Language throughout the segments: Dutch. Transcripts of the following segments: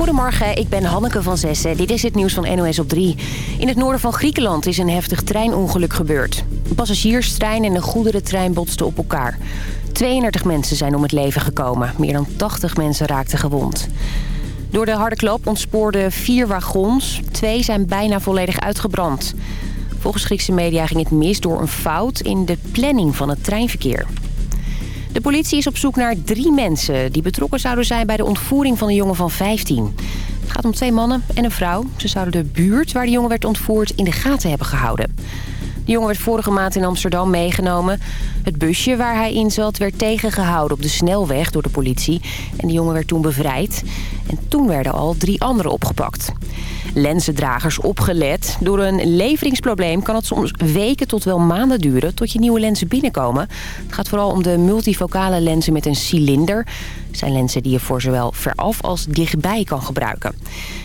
Goedemorgen, ik ben Hanneke van Zessen. Dit is het nieuws van NOS op 3. In het noorden van Griekenland is een heftig treinongeluk gebeurd. Een passagierstrein en een goederentrein botsten op elkaar. 32 mensen zijn om het leven gekomen. Meer dan 80 mensen raakten gewond. Door de harde klap ontspoorden vier wagons. Twee zijn bijna volledig uitgebrand. Volgens Griekse media ging het mis door een fout in de planning van het treinverkeer. De politie is op zoek naar drie mensen die betrokken zouden zijn bij de ontvoering van een jongen van 15. Het gaat om twee mannen en een vrouw. Ze zouden de buurt waar de jongen werd ontvoerd in de gaten hebben gehouden. De jongen werd vorige maand in Amsterdam meegenomen. Het busje waar hij in zat werd tegengehouden op de snelweg door de politie. En de jongen werd toen bevrijd. En toen werden al drie anderen opgepakt. Lenzendragers opgelet. Door een leveringsprobleem kan het soms weken tot wel maanden duren... tot je nieuwe lenzen binnenkomen. Het gaat vooral om de multifocale lenzen met een cilinder. Dat zijn lenzen die je voor zowel veraf als dichtbij kan gebruiken.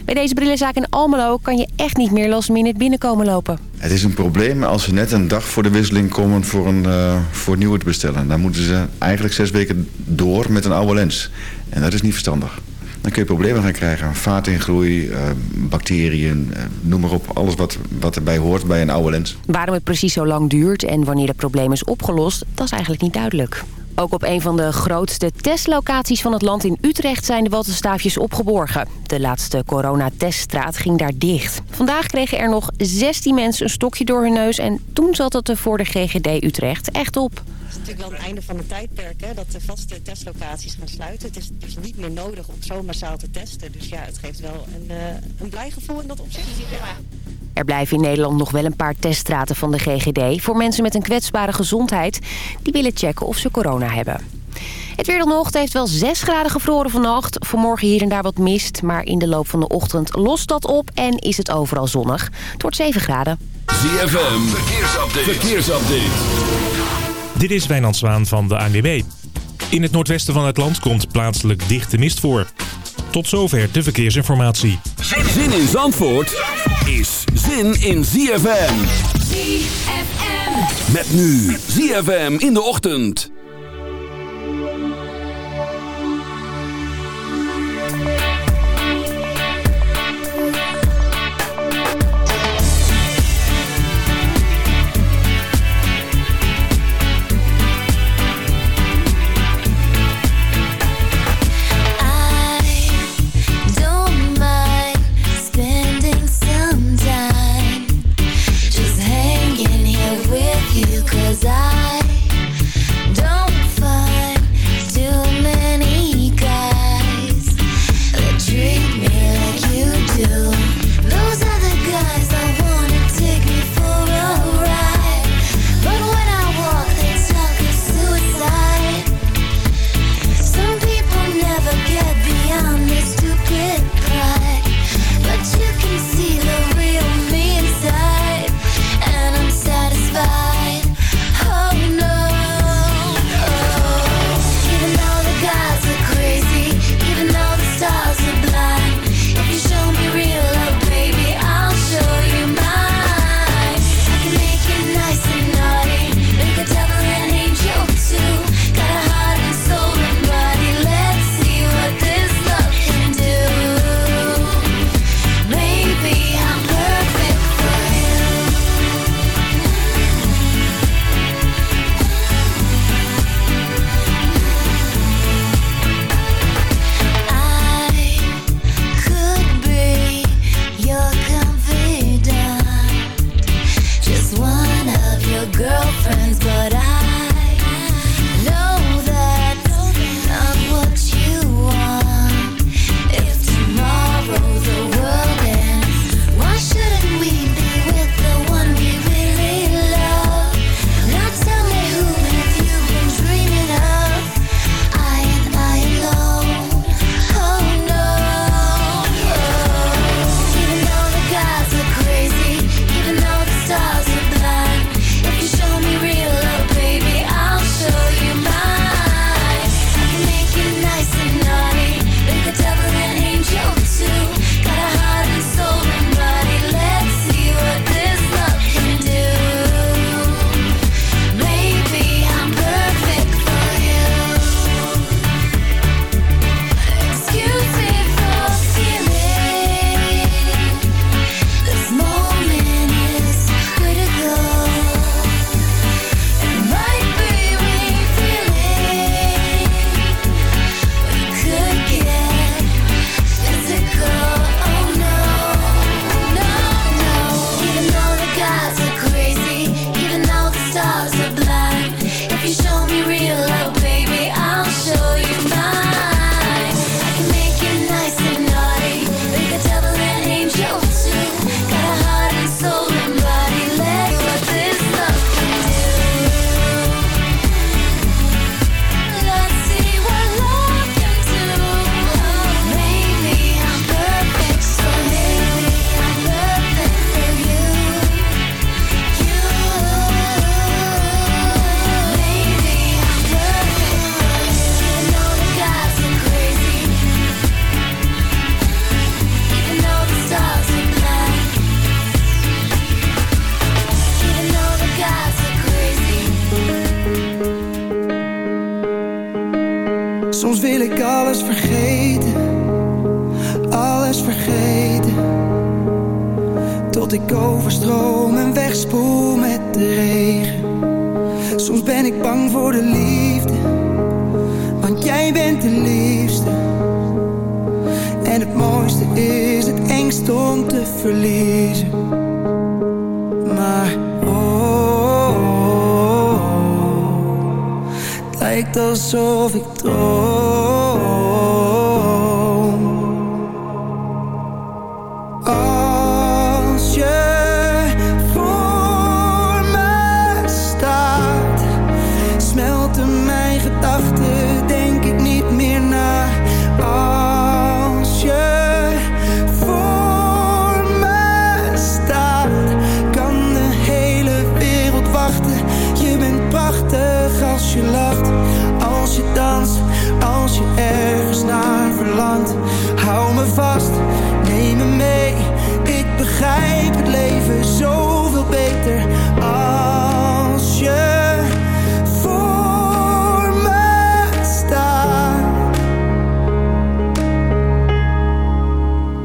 Bij deze brillenzaak in Almelo kan je echt niet meer last minute binnenkomen lopen. Het is een probleem als ze net een dag voor de wisseling komen voor een uh, voor nieuwe te bestellen. Dan moeten ze eigenlijk zes weken door met een oude lens. En dat is niet verstandig. Dan kun je problemen gaan krijgen. Vaatingroei, uh, bacteriën, uh, noem maar op. Alles wat, wat erbij hoort bij een oude lens. Waarom het precies zo lang duurt en wanneer het probleem is opgelost, dat is eigenlijk niet duidelijk. Ook op een van de grootste testlocaties van het land in Utrecht zijn de wattenstaafjes opgeborgen. De laatste coronateststraat ging daar dicht. Vandaag kregen er nog 16 mensen een stokje door hun neus en toen zat het er voor de GGD Utrecht echt op. Het is natuurlijk wel het einde van het tijdperk hè, dat de vaste testlocaties gaan sluiten. Het is dus niet meer nodig om zo massaal te testen. Dus ja, het geeft wel een, uh, een blij gevoel in dat opzicht. Er blijven in Nederland nog wel een paar teststraten van de GGD... voor mensen met een kwetsbare gezondheid die willen checken of ze corona hebben. Het weer dan nog. Het heeft wel 6 graden gevroren vannacht. Vanmorgen hier en daar wat mist. Maar in de loop van de ochtend lost dat op en is het overal zonnig. Het wordt 7 graden. ZFM, verkeersupdate. verkeersupdate. Dit is Wijnand Zwaan van de ANWB. In het noordwesten van het land komt plaatselijk dichte mist voor. Tot zover de verkeersinformatie. Zin in Zandvoort is zin in ZFM. ZFM. Met nu ZFM in de ochtend.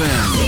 ZFM.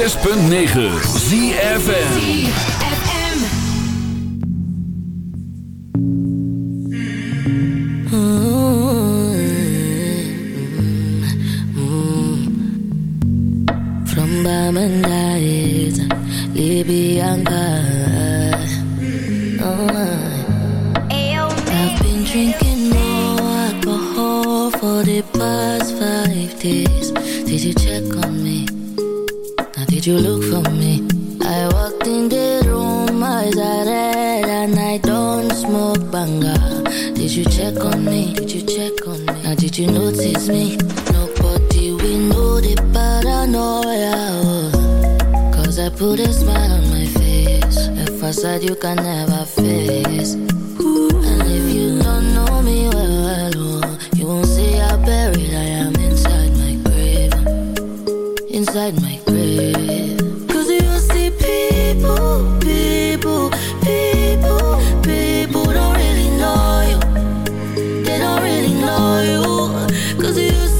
106.9 ZFN Cause you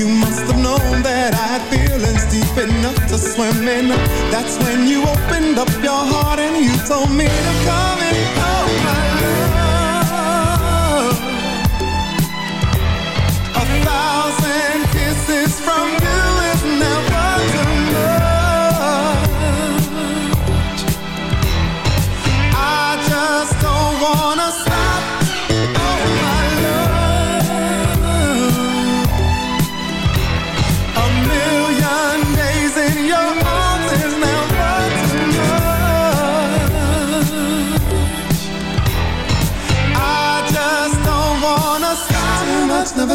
You must have known that I had feelings deep enough to swim in. That's when you opened up your heart and you told me to come and go my love. A thousand kisses from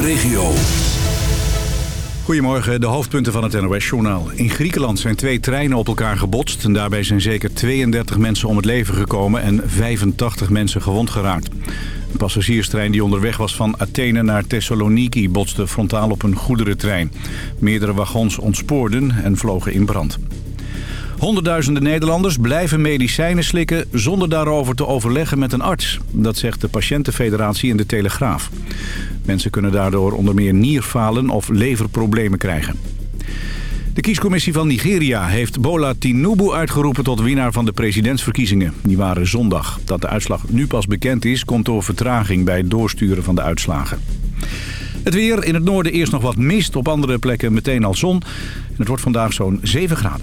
regio. Goedemorgen, de hoofdpunten van het NOS-journaal. In Griekenland zijn twee treinen op elkaar gebotst... en daarbij zijn zeker 32 mensen om het leven gekomen... en 85 mensen gewond geraakt. Een passagierstrein die onderweg was van Athene naar Thessaloniki... botste frontaal op een goederentrein. Meerdere wagons ontspoorden en vlogen in brand. Honderdduizenden Nederlanders blijven medicijnen slikken zonder daarover te overleggen met een arts. Dat zegt de Patiëntenfederatie in De Telegraaf. Mensen kunnen daardoor onder meer nierfalen of leverproblemen krijgen. De kiescommissie van Nigeria heeft Bola Tinubu uitgeroepen tot winnaar van de presidentsverkiezingen. Die waren zondag. Dat de uitslag nu pas bekend is, komt door vertraging bij het doorsturen van de uitslagen. Het weer, in het noorden eerst nog wat mist, op andere plekken meteen al zon. En het wordt vandaag zo'n 7 graden.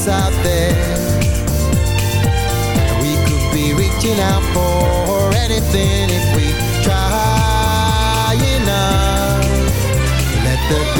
what's out there. We could be reaching out for anything if we try enough. Let the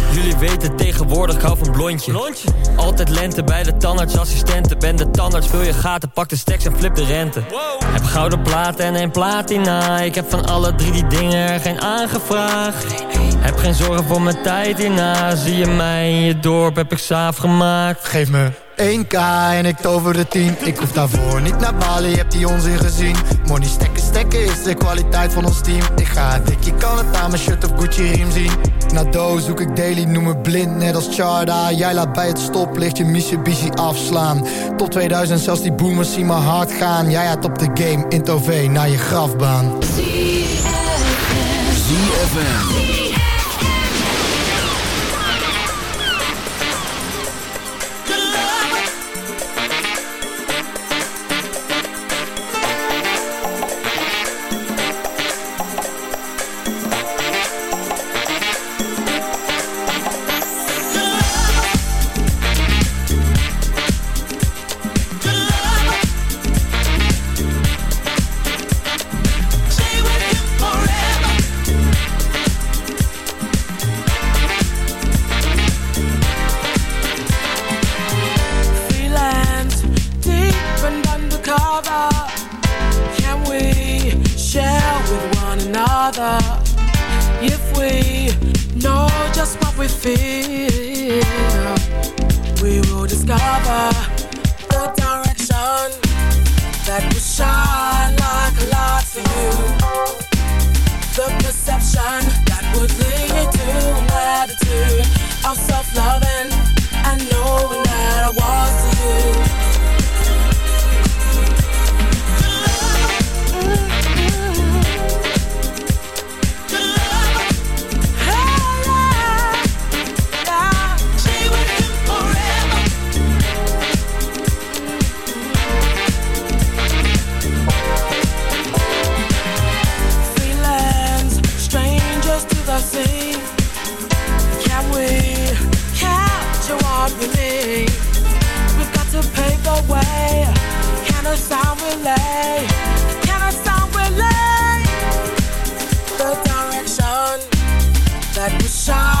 Jullie weten tegenwoordig, ik hou van blondje. blondje. Altijd lente bij de tandartsassistenten. Ben de tandarts, vul je gaten, pak de stacks en flip de rente. Heb gouden platen en een platina. Ik heb van alle drie die dingen er geen aangevraagd. Heb geen zorgen voor mijn tijd hierna. Zie je mij in je dorp, heb ik saaf gemaakt. Geef me 1k en ik tover de 10 Ik hoef daarvoor niet naar Bali, heb die onzin gezien Money stekken, stekken is de kwaliteit van ons team Ik ga dik, je kan het aan mijn shirt of Gucci riem zien Na do zoek ik daily, noem me blind, net als Charda. Jij laat bij het stoplicht je Mitsubishi afslaan. Tot 2000 zelfs die boomers zien mijn hard gaan. Jij had op de game, in Tove naar je grafbaan. ZFM a sound relay? Can a the direction that we shine?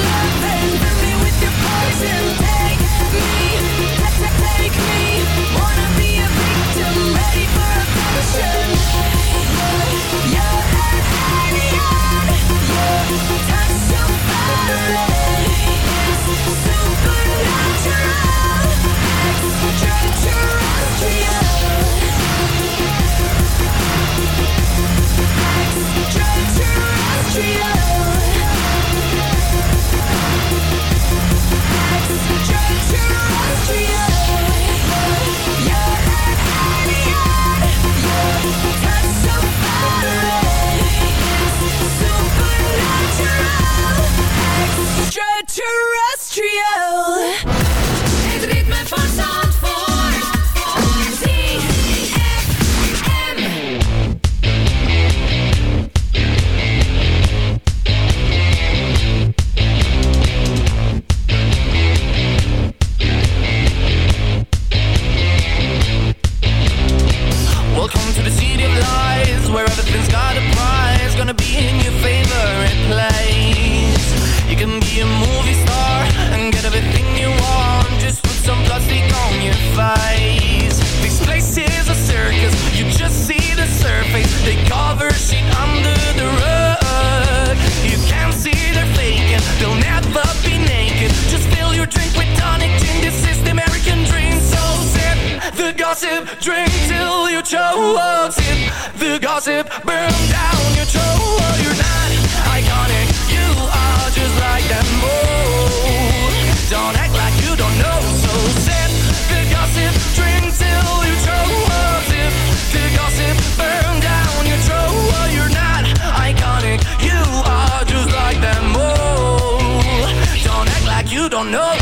you don't know.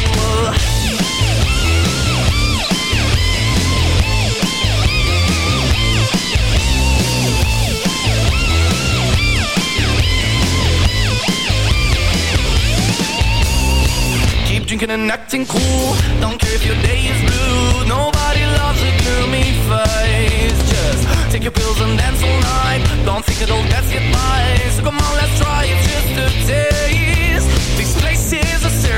Keep drinking and acting cool. Don't care if your day is blue. Nobody loves a gloomy face. Just take your pills and dance all night. Don't think it'll pass you by. So come on, let's try it just a taste. This place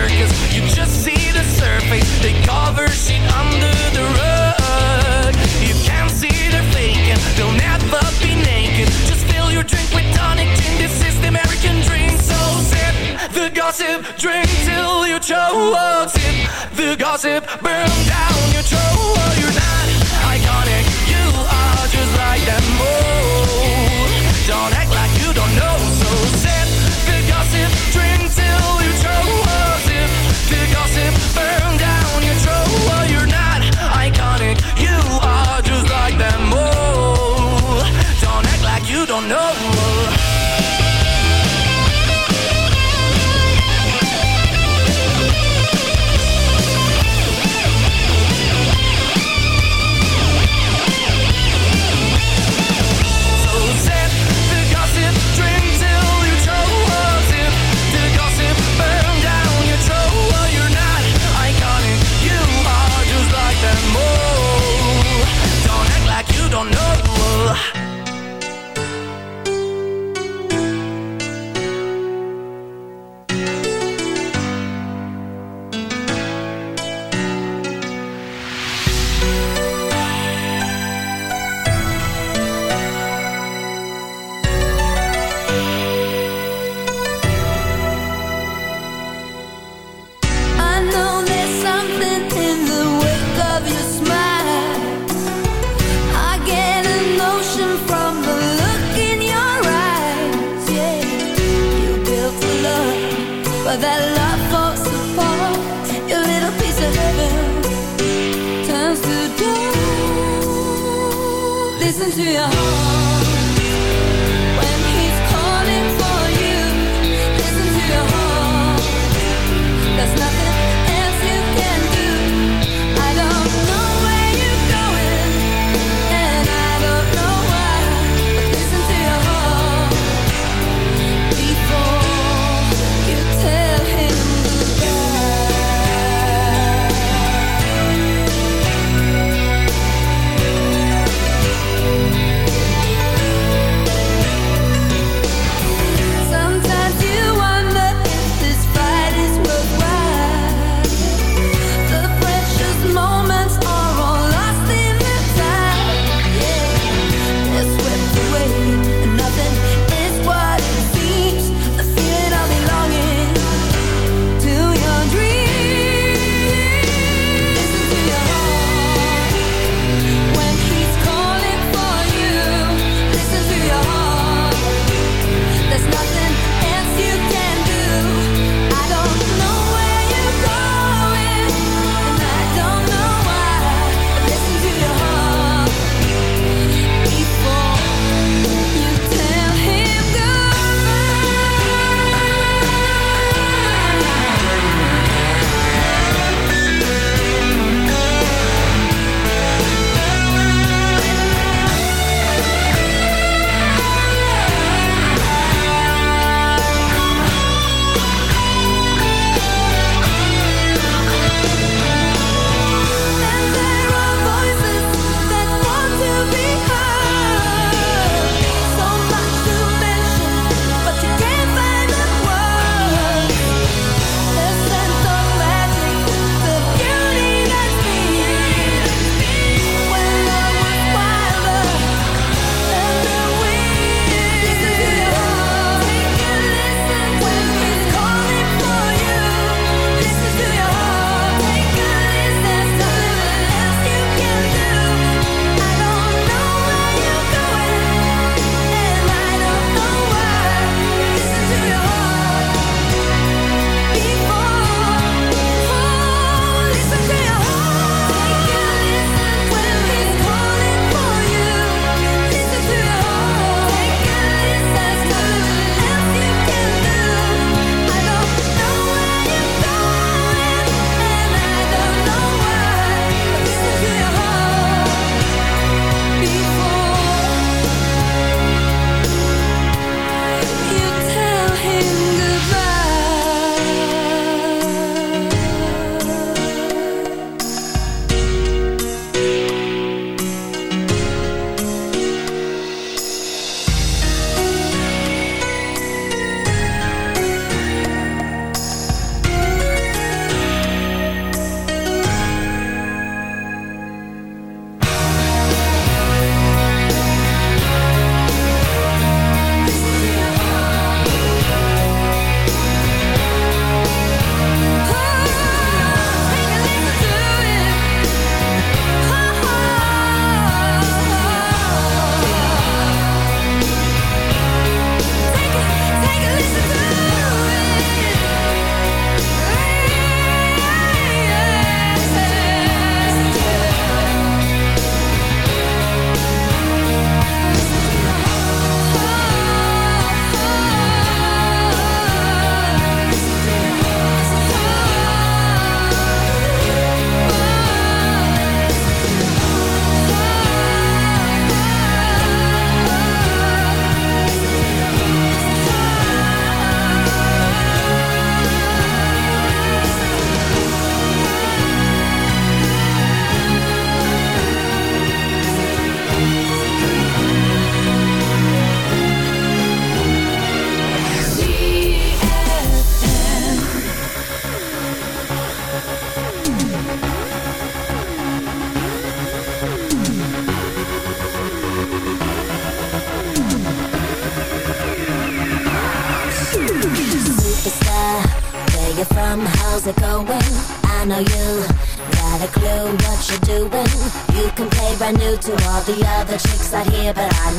circus. You just see the surface. They cover shit under the rug. You can't see they're faking. They'll never be naked. Just fill your drink with tonic gin. This is the American dream. So sip the gossip. Drink till you choke Sip the gossip Burn down your throat. You're not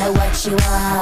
know what you are